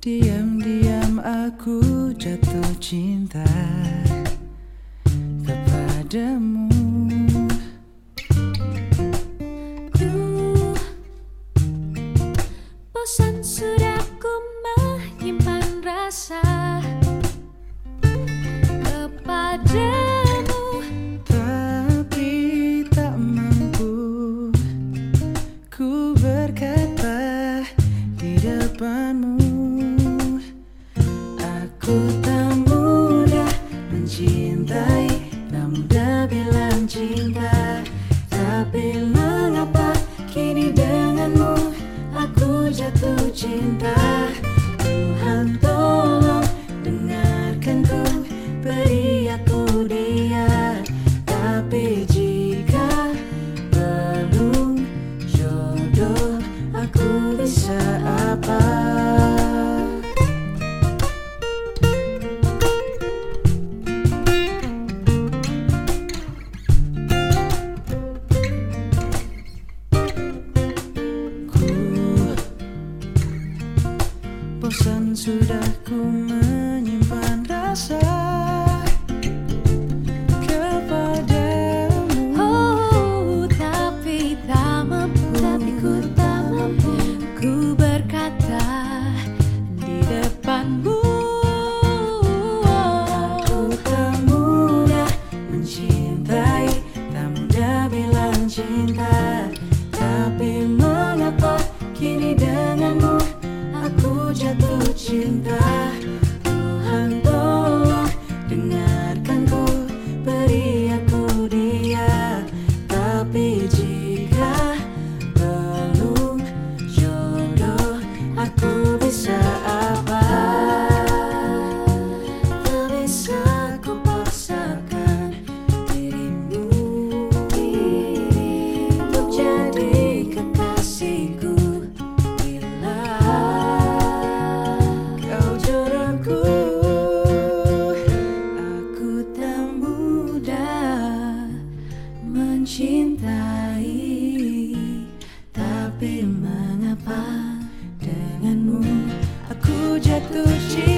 Diam-diam aku jatuh cinta. Kepadamu Tak mudah mencintai Tak mudah bilang cinta. Tapi bosan sudah ku menyimpan rasa. mencintai Tapi mengapa denganmu aku jatuh cinta?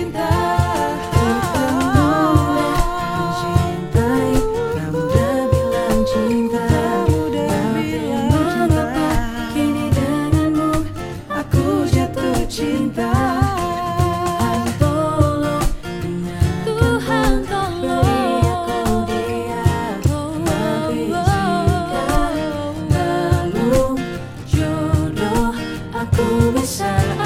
Ku bersalah